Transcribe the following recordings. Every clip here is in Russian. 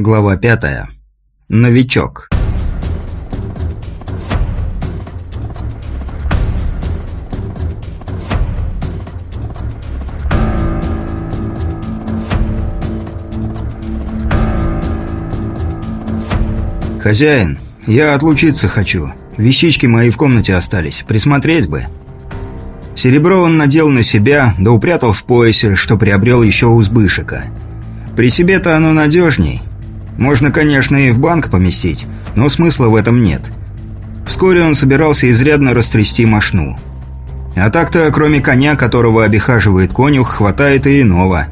Глава пятая. Новичок. «Хозяин, я отлучиться хочу. Вещички мои в комнате остались. Присмотреть бы». Серебро он надел на себя, да упрятал в поясе, что приобрел еще у Збышика. При себе-то оно надежней. Можно, конечно, и в банк поместить, но смысла в этом нет. Вскоре он собирался изрядно растрясти мошну. А так-то, кроме коня, которого обихаживает конюх, хватает и иного.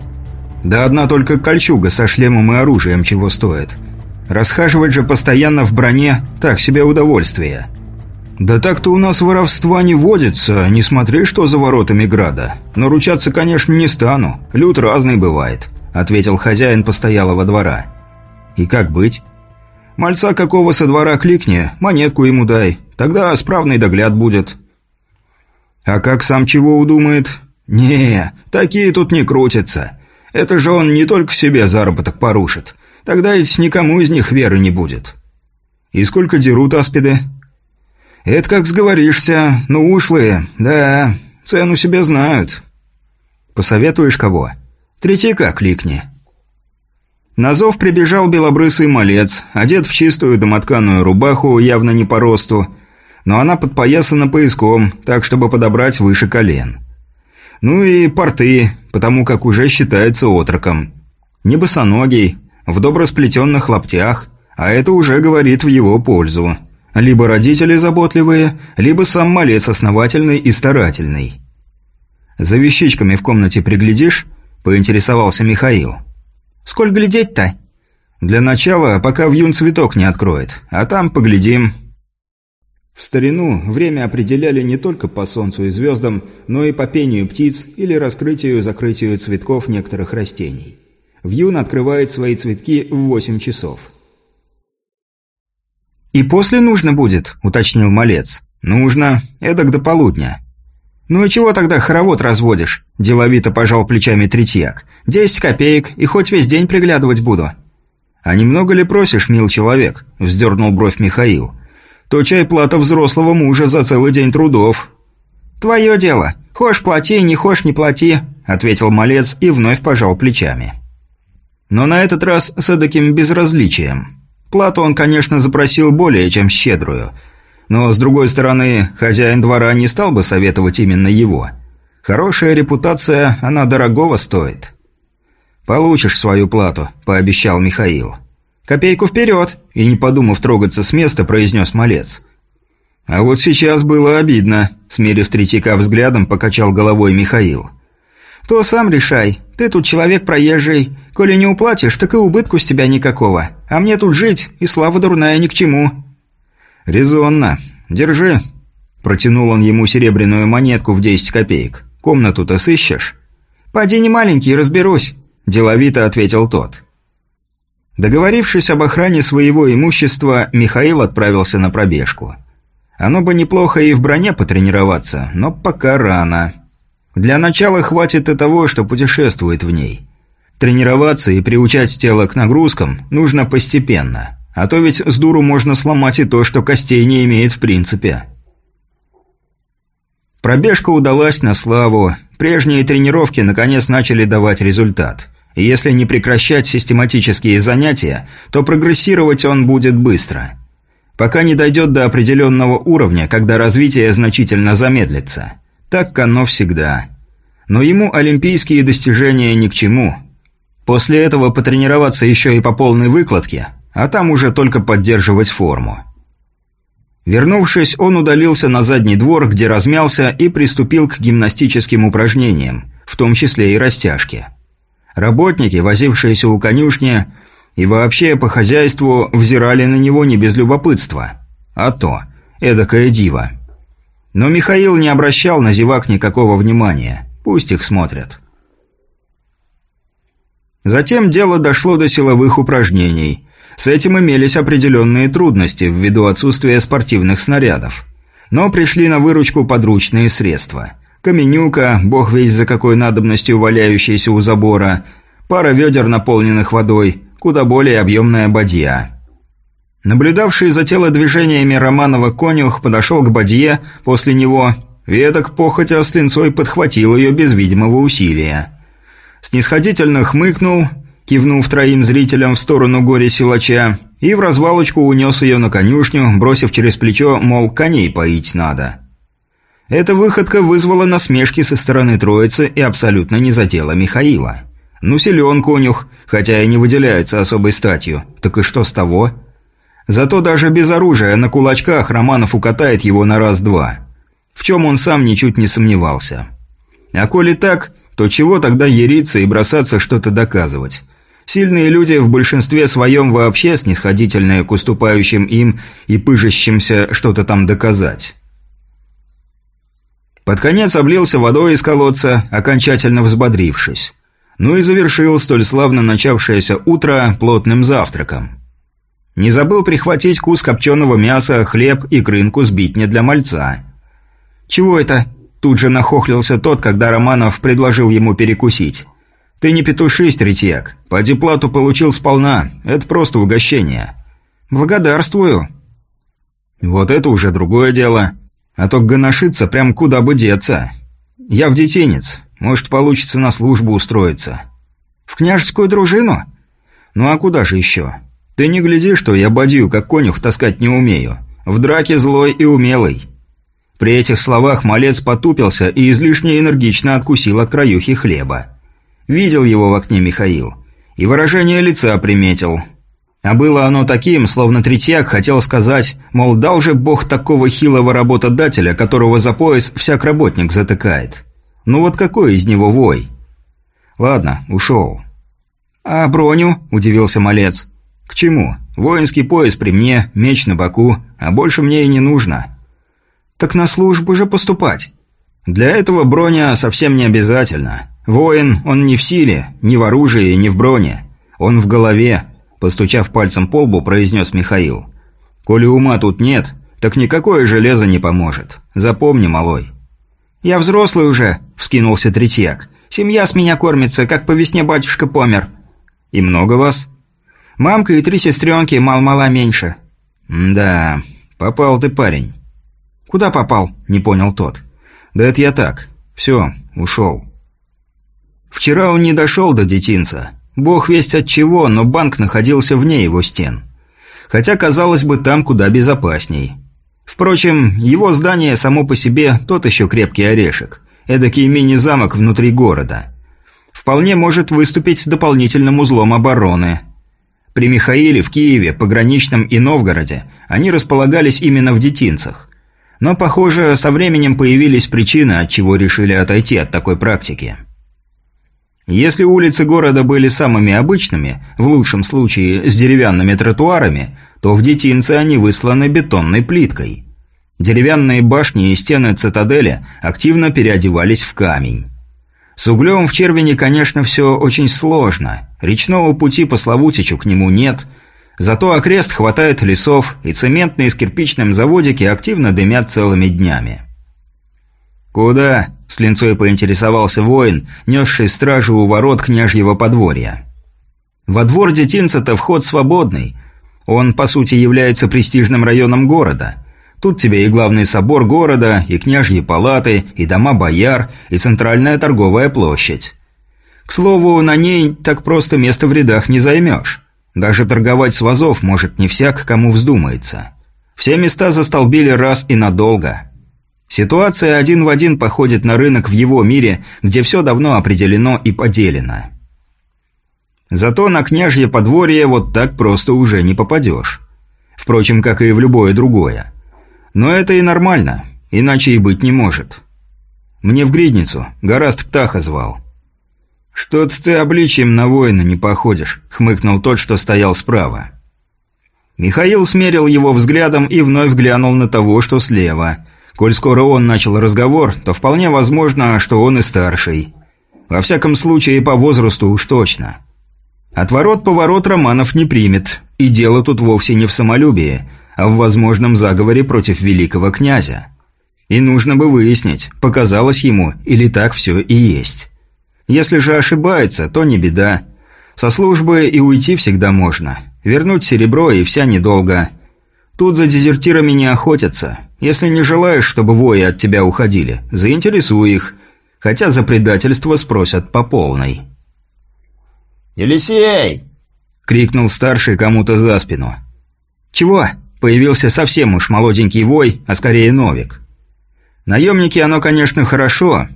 Да одна только кольчуга со шлемом и оружием чего стоит. Расхаживать же постоянно в броне – так себе удовольствие. «Да так-то у нас воровства не водится, не смотри, что за воротами града. Но ручаться, конечно, не стану, люд разный бывает», – ответил хозяин постоялого двора. «И как быть?» «Мальца какого со двора кликни, монетку ему дай, тогда справный догляд будет». «А как сам чего удумает?» «Не, такие тут не крутятся. Это же он не только себе заработок порушит, тогда ведь никому из них веры не будет». «И сколько дерут аспиды?» «Это как сговоришься. Ну, ушлые. Да, цену себе знают». «Посоветуешь кого?» «Третьяка кликни». На зов прибежал белобрысый малец, одет в чистую домотканую рубаху, явно не по росту, но она подпоясана пояском, так, чтобы подобрать выше колен. Ну и порты, потому как уже считается отроком. Не босоногий, в добросплетенных лаптях, а это уже говорит в его пользу. Либо родители заботливые, либо сам малец основательный и старательный. «За вещичками в комнате приглядишь?» – поинтересовался Михаил. «Сколь глядеть-то?» «Для начала, пока вьюн цветок не откроет, а там поглядим». В старину время определяли не только по солнцу и звездам, но и по пению птиц или раскрытию-закрытию цветков некоторых растений. Вьюн открывает свои цветки в 8 часов. «И после нужно будет», — уточнил малец. «Нужно. Эдак до полудня». «Ну и чего тогда хоровод разводишь?» – деловито пожал плечами Третьяк. «Десять копеек, и хоть весь день приглядывать буду». «А немного ли просишь, мил человек?» – вздернул бровь Михаил. «То чай плата взрослого мужа за целый день трудов». «Твое дело. Хошь плати, не хошь не плати», – ответил малец и вновь пожал плечами. Но на этот раз с эдаким безразличием. Плату он, конечно, запросил более чем щедрую. Но, с другой стороны, хозяин двора не стал бы советовать именно его. Хорошая репутация, она дорогого стоит. «Получишь свою плату», – пообещал Михаил. «Копейку вперед!» – и не подумав трогаться с места, произнес малец. А вот сейчас было обидно, смерив Третьяка взглядом, покачал головой Михаил. «То сам решай. Ты тут человек проезжий. Коли не уплатишь, так и убытку с тебя никакого. А мне тут жить, и слава дурная ни к чему». «Резонно. Держи». Протянул он ему серебряную монетку в 10 копеек. «Комнату-то сыщешь?» «Поди не маленький, разберусь», – деловито ответил тот. Договорившись об охране своего имущества, Михаил отправился на пробежку. Оно бы неплохо и в броне потренироваться, но пока рано. Для начала хватит и того, что путешествует в ней. Тренироваться и приучать тело к нагрузкам нужно постепенно, а то ведь с дуру можно сломать и то, что костей не имеет в принципе. Пробежка удалась на славу, прежние тренировки наконец начали давать результат. И если не прекращать систематические занятия, то прогрессировать он будет быстро. Пока не дойдет до определенного уровня, когда развитие значительно замедлится – так оно всегда. Но ему олимпийские достижения ни к чему. После этого потренироваться еще и по полной выкладке, а там уже только поддерживать форму. Вернувшись, он удалился на задний двор, где размялся и приступил к гимнастическим упражнениям, в том числе и растяжке. Работники, возившиеся у конюшни, и вообще по хозяйству взирали на него не без любопытства. А то, эдакое диво. Но Михаил не обращал на зевак никакого внимания. Пусть их смотрят. Затем дело дошло до силовых упражнений. С этим имелись определенные трудности ввиду отсутствия спортивных снарядов. Но пришли на выручку подручные средства. Каменюка, бог весь за какой надобностью валяющийся у забора, пара ведер, наполненных водой, куда более объемная бадья. Наблюдавший за телодвижениями Романова конюх подошел к бадье, после него веток похотя с линцой подхватил ее без видимого усилия. Снисходительно хмыкнул, кивнув троим зрителям в сторону горе-силача, и в развалочку унес ее на конюшню, бросив через плечо, мол, коней поить надо. Эта выходка вызвала насмешки со стороны троицы и абсолютно не задела Михаила. Ну, силен конюх, хотя и не выделяется особой статью. Так и что с того? Зато даже без оружия на кулачках Романов укатает его на раз-два. В чем он сам ничуть не сомневался. А коли так, то чего тогда ериться и бросаться что-то доказывать? Сильные люди в большинстве своем вообще снисходительные к уступающим им и пыжащимся что-то там доказать. Под конец облился водой из колодца, окончательно взбодрившись. Ну и завершил столь славно начавшееся утро плотным завтраком. Не забыл прихватить кус копченого мяса, хлеб и крынку с битня для мальца. «Чего это?» – тут же нахохлился тот, когда Романов предложил ему перекусить. «Ты не петушись, третьяк. Поди плату получил сполна. Это просто угощение». «Благодарствую». «Вот это уже другое дело. А то гоношиться прям куда бы деться. Я в детинец. Может, получится на службу устроиться». «В княжескую дружину?» «Ну а куда же еще? Ты не гляди, что я бадью, как конюх, таскать не умею. В драке злой и умелый». При этих словах малец потупился и излишне энергично откусил от краюхи хлеба. Видел его в окне Михаил. И выражение лица приметил. А было оно таким, словно Третьяк хотел сказать, мол, дал же бог такого хилого работодателя, которого за пояс всяк работник затыкает. Ну вот какой из него вой? Ладно, ушел. «А броню?» – удивился малец. «К чему? Воинский пояс при мне, меч на боку, а больше мне и не нужно». «Так на службу же поступать». «Для этого броня совсем не обязательно. «Воин, он не в силе, ни в оружии, ни в броне. Он в голове», – постучав пальцем по лбу, произнес Михаил. «Коли ума тут нет, так никакое железо не поможет. Запомни, малой». «Я взрослый уже», – вскинулся Третьяк. «Семья с меня кормится, как по весне батюшка помер». «И много вас?» «Мамка и три сестренки, мал-мала меньше». «Да, попал ты, парень». «Куда попал?» – не понял тот. «Да это я так. Все, ушел». Вчера он не дошел до детинца. Бог весть от чего, но банк находился вне его стен. Хотя, казалось бы, там куда безопасней. Впрочем, его здание само по себе тот еще крепкий орешек. Эдакий мини-замок внутри города. Вполне может выступить дополнительным узлом обороны. При Михаиле, в Киеве, Пограничном и Новгороде они располагались именно в детинцах. Но, похоже, со временем появились причины, от чего решили отойти от такой практики. Если улицы города были самыми обычными, в лучшем случае с деревянными тротуарами, то в детинце они высланы бетонной плиткой. Деревянные башни и стены цитадели активно переодевались в камень. С углем в Червине, конечно, все очень сложно. Речного пути по Славутичу к нему нет. Зато окрест хватает лесов, и цементные с кирпичным заводики активно дымят целыми днями. «Куда?» – с линцой поинтересовался воин, несший стражу у ворот княжьего подворья. «Во двор детинца-то вход свободный. Он, по сути, является престижным районом города. Тут тебе и главный собор города, и княжьи палаты, и дома бояр, и центральная торговая площадь. К слову, на ней так просто место в рядах не займешь. Даже торговать с вазов может не всяк, кому вздумается. Все места застолбили раз и надолго». Ситуация один в один походит на рынок в его мире, где все давно определено и поделено. Зато на княжье подворье вот так просто уже не попадешь. Впрочем, как и в любое другое. Но это и нормально, иначе и быть не может. Мне в гридницу, гораст Птаха звал. «Что-то ты обличием на воина не походишь», — хмыкнул тот, что стоял справа. Михаил смерил его взглядом и вновь глянул на того, что слева — Коль скоро он начал разговор, то вполне возможно, что он и старший. Во всяком случае, по возрасту уж точно. Отворот-поворот Романов не примет, и дело тут вовсе не в самолюбии, а в возможном заговоре против великого князя. И нужно бы выяснить, показалось ему или так все и есть. Если же ошибается, то не беда. Со службы и уйти всегда можно. Вернуть серебро и вся недолго. Тут за дезертирами не охотятся. Если не желаешь, чтобы вои от тебя уходили, заинтересуй их. Хотя за предательство спросят по полной. «Елисей!» — крикнул старший кому-то за спину. «Чего?» — появился совсем уж молоденький вой, а скорее новик. «Наемники оно, конечно, хорошо,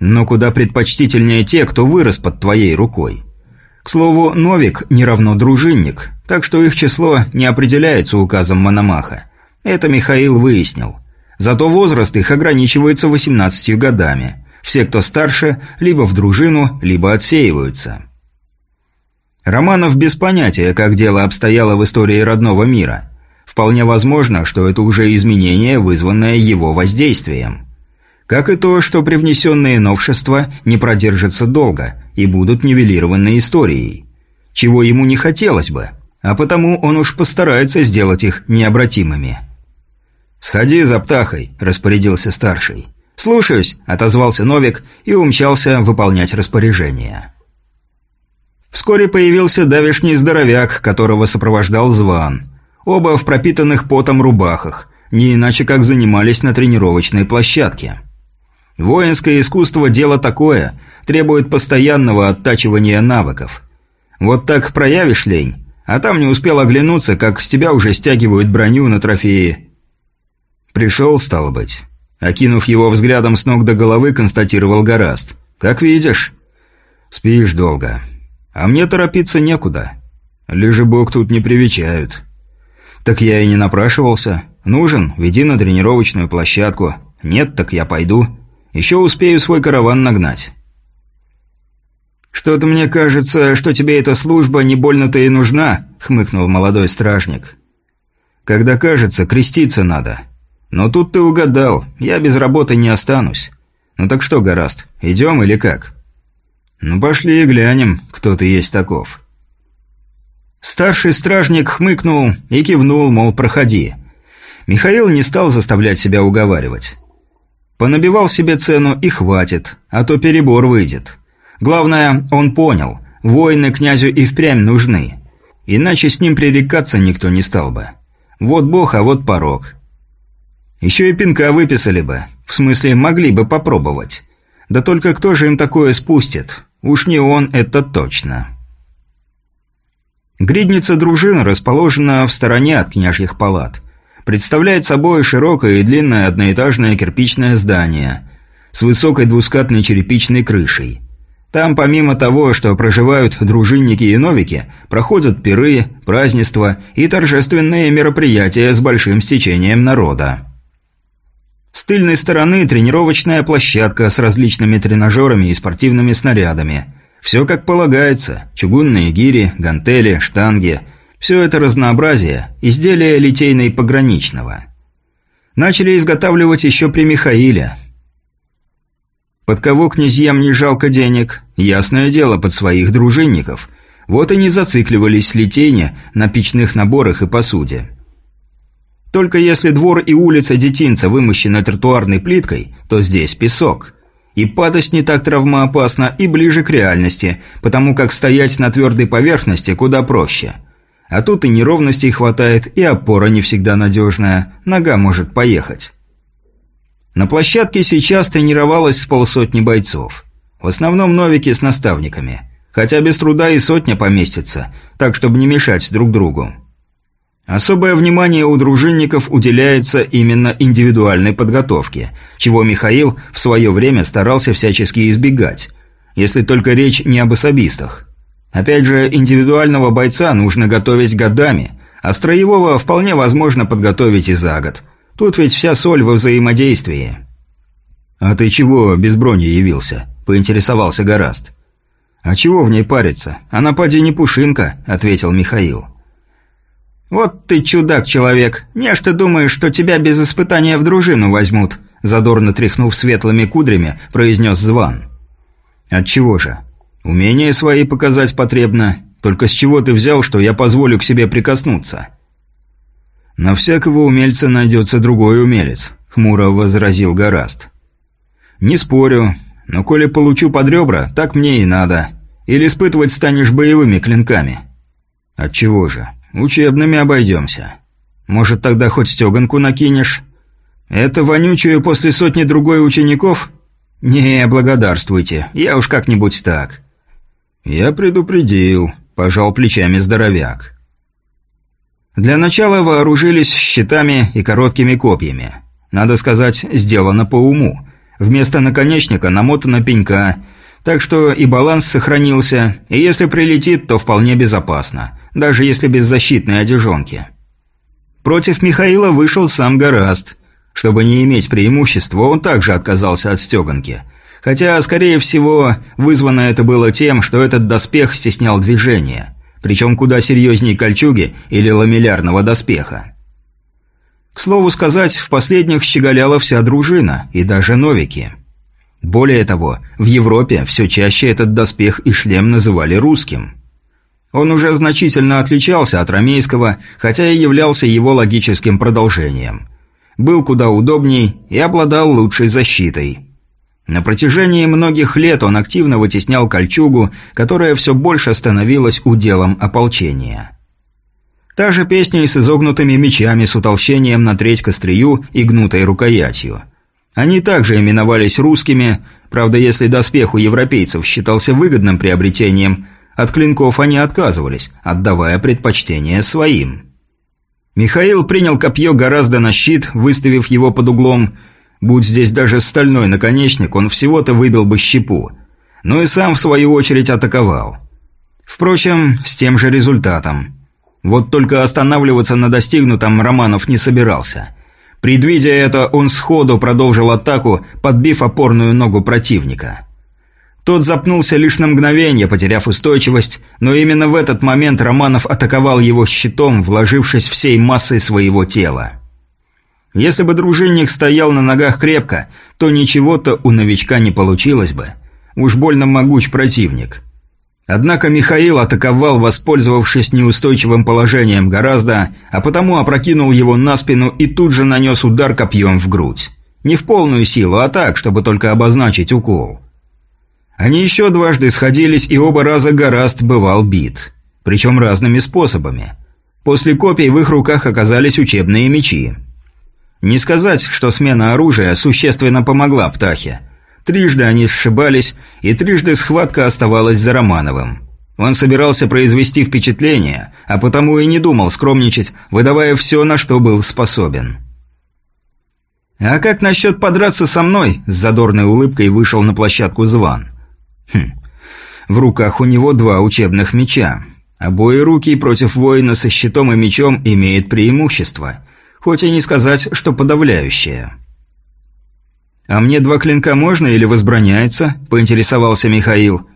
но куда предпочтительнее те, кто вырос под твоей рукой. К слову, новик не равно дружинник, так что их число не определяется указом Мономаха. Это Михаил выяснил. Зато возраст их ограничивается 18 годами. Все, кто старше, либо в дружину, либо отсеиваются. Романов без понятия, как дело обстояло в истории родного мира. Вполне возможно, что это уже изменение, вызванное его воздействием. Как и то, что привнесенные новшества не продержатся долго и будут нивелированы историей. Чего ему не хотелось бы, а потому он уж постарается сделать их необратимыми. «Сходи за птахой», – распорядился старший. «Слушаюсь», – отозвался Новик и умчался выполнять распоряжение. Вскоре появился давишний здоровяк, которого сопровождал Зван. Оба в пропитанных потом рубахах, не иначе как занимались на тренировочной площадке. Воинское искусство – дело такое, требует постоянного оттачивания навыков. Вот так проявишь лень, а там не успел оглянуться, как с тебя уже стягивают броню на трофеи. Пришел, стало быть. Окинув его взглядом с ног до головы, констатировал Гораст. «Как видишь». «Спишь долго. А мне торопиться некуда. Лежи бог тут не привечают». «Так я и не напрашивался. Нужен, веди на тренировочную площадку. Нет, так я пойду. Еще успею свой караван нагнать». «Что-то мне кажется, что тебе эта служба не больно-то и нужна», — хмыкнул молодой стражник. «Когда кажется, креститься надо. Но тут ты угадал, я без работы не останусь. Ну так что, Гораст, идем или как?» «Ну пошли и глянем, кто ты есть таков». Старший стражник хмыкнул и кивнул, мол, проходи. Михаил не стал заставлять себя уговаривать. Понабивал себе цену и хватит, а то перебор выйдет. Главное, он понял, воины князю и впрямь нужны. Иначе с ним пререкаться никто не стал бы. Вот бог, а вот порог. Еще и пинка выписали бы, в смысле могли бы попробовать. Да только кто же им такое спустит? Уж не он, это точно. Гридница дружин расположена в стороне от княжьих палат. Представляет собой широкое и длинное одноэтажное кирпичное здание с высокой двускатной черепичной крышей. Там помимо того, что проживают дружинники и новики, проходят пиры, празднества и торжественные мероприятия с большим стечением народа. С тыльной стороны тренировочная площадка с различными тренажерами и спортивными снарядами. Все как полагается. Чугунные гири, гантели, штанги. Все это разнообразие, изделия литейной-пограничного. Начали изготавливать еще при Михаиле. Под кого князьям не жалко денег? Ясное дело, под своих дружинников. Вот и не зацикливались литейне на печных наборах и посуде. Только если двор и улица детинца вымощены тротуарной плиткой, то здесь песок. И падать не так травмоопасно и ближе к реальности, потому как стоять на твердой поверхности куда проще. А тут и неровностей хватает, и опора не всегда надежная, нога может поехать. На площадке сейчас тренировалось с полсотни бойцов. В основном новики с наставниками. Хотя без труда и сотня поместится, так чтобы не мешать друг другу. Особое внимание у дружинников уделяется именно индивидуальной подготовке, чего Михаил в свое время старался всячески избегать, если только речь не об особистах. Опять же, индивидуального бойца нужно готовить годами, а строевого вполне возможно подготовить и за год. Тут ведь вся соль во взаимодействии. «А ты чего без брони явился?» – поинтересовался Гораст. «А чего в ней париться? Она поди не пушинка», – ответил Михаил. «Вот ты чудак-человек. Не ж ты думаешь, что тебя без испытания в дружину возьмут?» Задорно тряхнув светлыми кудрями, произнес Зван. «Отчего же? Умения свои показать потребно. Только с чего ты взял, что я позволю к себе прикоснуться?» «На всякого умельца найдется другой умелец», — хмуро возразил Гораст. «Не спорю, но коли получу под ребра, так мне и надо. Или испытывать станешь боевыми клинками?» «Отчего же? Учебными обойдемся. Может, тогда хоть стеганку накинешь?» «Это вонючую после сотни другой учеников?» «Не, благодарствуйте, я уж как-нибудь так». «Я предупредил», – пожал плечами здоровяк. Для начала вооружились щитами и короткими копьями. Надо сказать, сделано по уму. Вместо наконечника намотана пенька, так что и баланс сохранился, и если прилетит, то вполне безопасно, даже если без защитной одежонки. Против Михаила вышел сам Гораст – чтобы не иметь преимущества, он также отказался от стеганки. Хотя, скорее всего, вызвано это было тем, что этот доспех стеснял движение. Причем куда серьезнее кольчуги или ламеллярного доспеха. К слову сказать, в последних щеголяла вся дружина, и даже новики. Более того, в Европе все чаще этот доспех и шлем называли русским. Он уже значительно отличался от ромейского, хотя и являлся его логическим продолжением – был куда удобней и обладал лучшей защитой. На протяжении многих лет он активно вытеснял кольчугу, которая все больше становилась уделом ополчения. Та же песня и с изогнутыми мечами с утолщением на треть к острию и гнутой рукоятью. Они также именовались русскими, правда, если доспех у европейцев считался выгодным приобретением, от клинков они отказывались, отдавая предпочтение своим. Михаил принял копье гораздо на щит, выставив его под углом. Будь здесь даже стальной наконечник, он всего-то выбил бы щепу. Но и сам, в свою очередь, атаковал. Впрочем, с тем же результатом. Вот только останавливаться на достигнутом Романов не собирался. Предвидя это, он сходу продолжил атаку, подбив опорную ногу противника. Тот запнулся лишь на мгновение, потеряв устойчивость, но именно в этот момент Романов атаковал его щитом, вложившись всей массой своего тела. Если бы дружинник стоял на ногах крепко, то ничего-то у новичка не получилось бы. Уж больно могуч противник. Однако Михаил атаковал, воспользовавшись неустойчивым положением гораздо, а потому опрокинул его на спину и тут же нанес удар копьем в грудь. Не в полную силу, а так, чтобы только обозначить укол. Они еще дважды сходились, и оба раза Гораст бывал бит. Причем разными способами. После копий в их руках оказались учебные мечи. Не сказать, что смена оружия существенно помогла Птахе. Трижды они сшибались, и трижды схватка оставалась за Романовым. Он собирался произвести впечатление, а потому и не думал скромничать, выдавая все, на что был способен. «А как насчет подраться со мной?» – с задорной улыбкой вышел на площадку Зван. Хм. В руках у него два учебных меча. Обои руки против воина со щитом и мечом имеет преимущество, хоть и не сказать, что подавляющее. «А мне два клинка можно или возбраняется?» – поинтересовался Михаил.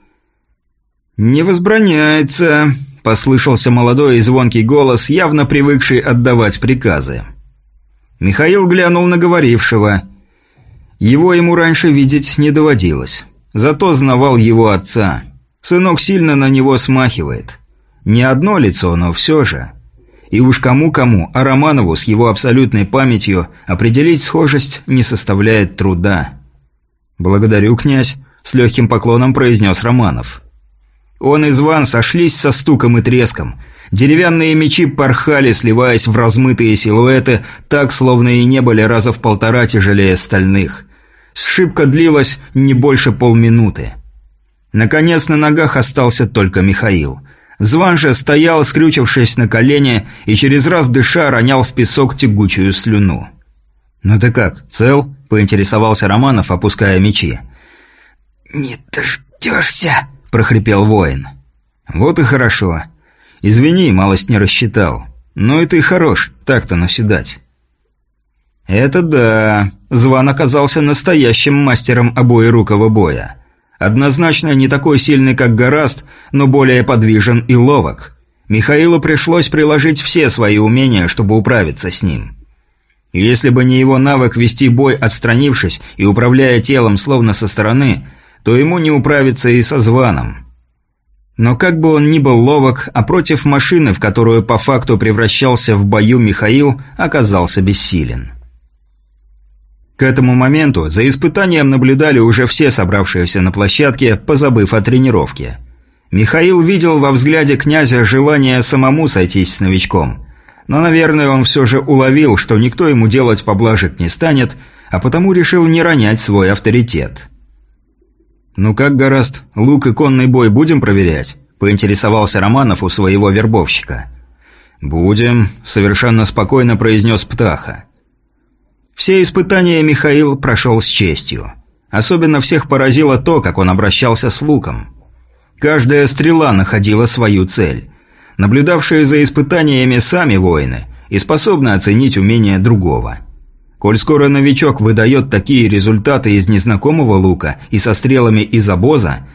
«Не возбраняется», – послышался молодой и звонкий голос, явно привыкший отдавать приказы. Михаил глянул на говорившего. Его ему раньше видеть не доводилось. Зато знавал его отца. Сынок сильно на него смахивает. Не одно лицо, но все же. И уж кому-кому, а Романову с его абсолютной памятью определить схожесть не составляет труда. «Благодарю, князь», – с легким поклоном произнес Романов. Он и Зван сошлись со стуком и треском. Деревянные мечи порхали, сливаясь в размытые силуэты, так, словно и не были раза в полтора тяжелее стальных – Сшибка длилась не больше полминуты. Наконец на ногах остался только Михаил. Зван же стоял, скрючившись на колени, и через раз дыша ронял в песок тягучую слюну. «Ну ты как, цел?» – поинтересовался Романов, опуская мечи. «Не дождешься!» – прохрипел воин. «Вот и хорошо. Извини, малость не рассчитал. Ну и ты хорош, так-то наседать». «Это да. Зван оказался настоящим мастером обоирукого боя. Однозначно не такой сильный, как Гораст, но более подвижен и ловок. Михаилу пришлось приложить все свои умения, чтобы управиться с ним. Если бы не его навык вести бой, отстранившись и управляя телом словно со стороны, то ему не управиться и со Званом. Но как бы он ни был ловок, а против машины, в которую по факту превращался в бою Михаил, оказался бессилен. К этому моменту за испытанием наблюдали уже все собравшиеся на площадке, позабыв о тренировке. Михаил видел во взгляде князя желание самому сойтись с новичком. Но, наверное, он все же уловил, что никто ему делать поблажек не станет, а потому решил не ронять свой авторитет. «Ну как, Гораст, лук и конный бой будем проверять?» – поинтересовался Романов у своего вербовщика. «Будем», – совершенно спокойно произнес Птаха. Все испытания Михаил прошел с честью. Особенно всех поразило то, как он обращался с луком. Каждая стрела находила свою цель. Наблюдавшие за испытаниями сами воины и способны оценить умение другого – Коль скоро новичок выдает такие результаты из незнакомого лука и со стрелами из обоза,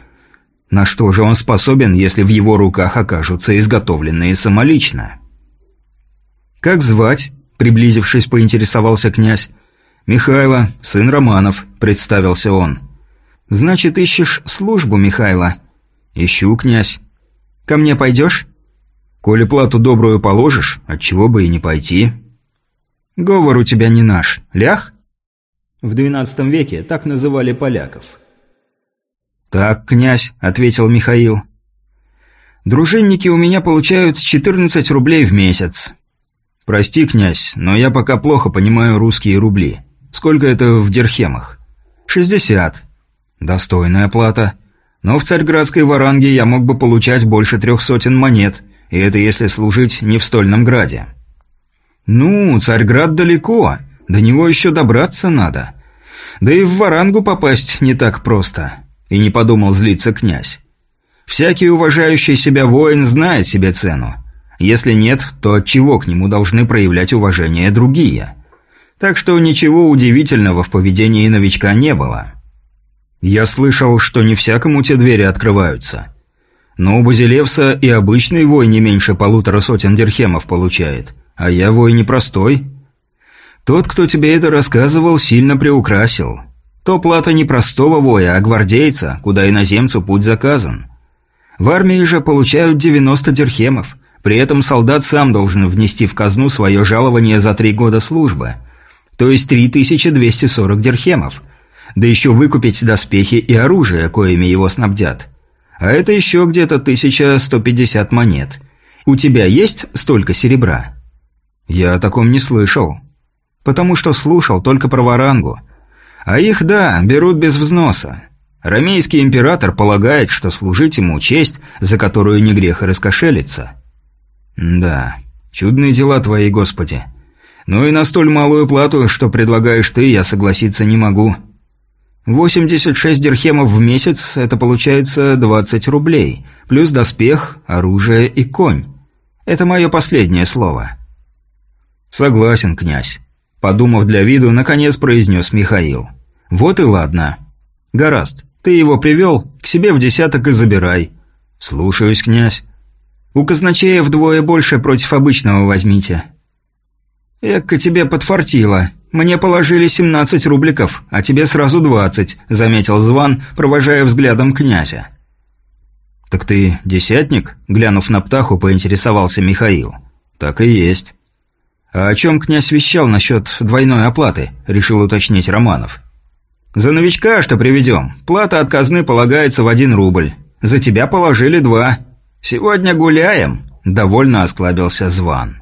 на что же он способен, если в его руках окажутся изготовленные самолично? «Как звать?» – приблизившись, поинтересовался князь. «Михайло, сын Романов», – представился он. «Значит, ищешь службу, Михайло?» «Ищу, князь». «Ко мне пойдешь?» «Коли плату добрую положишь, отчего бы и не пойти». «Говор у тебя не наш. Лях?» В XII веке так называли поляков. «Так, князь», — ответил Михаил. «Дружинники у меня получают 14 рублей в месяц». «Прости, князь, но я пока плохо понимаю русские рубли. Сколько это в дирхемах?» «Шестьдесят». «Достойная плата. Но в царьградской варанге я мог бы получать больше трех сотен монет, и это если служить не в стольном граде». «Ну, Царьград далеко, до него еще добраться надо. Да и в Варангу попасть не так просто», — и не подумал злиться князь. «Всякий уважающий себя воин знает себе цену. Если нет, то от чего к нему должны проявлять уважение другие?» Так что ничего удивительного в поведении новичка не было. Я слышал, что не всякому те двери открываются. Но у Базилевса и обычный вой не меньше полутора сотен дирхемов получает. А я вой непростой. Тот, кто тебе это рассказывал, сильно приукрасил. То плата не простого воя, а гвардейца, куда иноземцу путь заказан. В армии же получают 90 дирхемов. При этом солдат сам должен внести в казну свое жалование за три года службы. То есть 3240 дирхемов. Да еще выкупить доспехи и оружие, коими его снабдят. А это еще где-то 1150 монет. У тебя есть столько серебра?» «Я о таком не слышал. Потому что слушал только про варангу. А их, да, берут без взноса. Ромейский император полагает, что служить ему честь, за которую не грех и раскошелиться». «Да, чудные дела твои, Господи. Ну и на столь малую плату, что предлагаешь ты, я согласиться не могу». 86 дирхемов в месяц – это получается 20 рублей, плюс доспех, оружие и конь. Это мое последнее слово. «Согласен, князь», – подумав для виду, наконец произнес Михаил. «Вот и ладно. Гораст, ты его привел, к себе в десяток и забирай». «Слушаюсь, князь». «У казначея вдвое больше против обычного возьмите». «Эка тебе подфартило. Мне положили 17 рубликов, а тебе сразу 20», – заметил Зван, провожая взглядом князя. «Так ты десятник?» – глянув на птаху, поинтересовался Михаил. «Так и есть». «А о чем князь вещал насчет двойной оплаты?» – решил уточнить Романов. «За новичка что приведем? Плата от казны полагается в один рубль. За тебя положили два. Сегодня гуляем», – довольно осклабился Зван.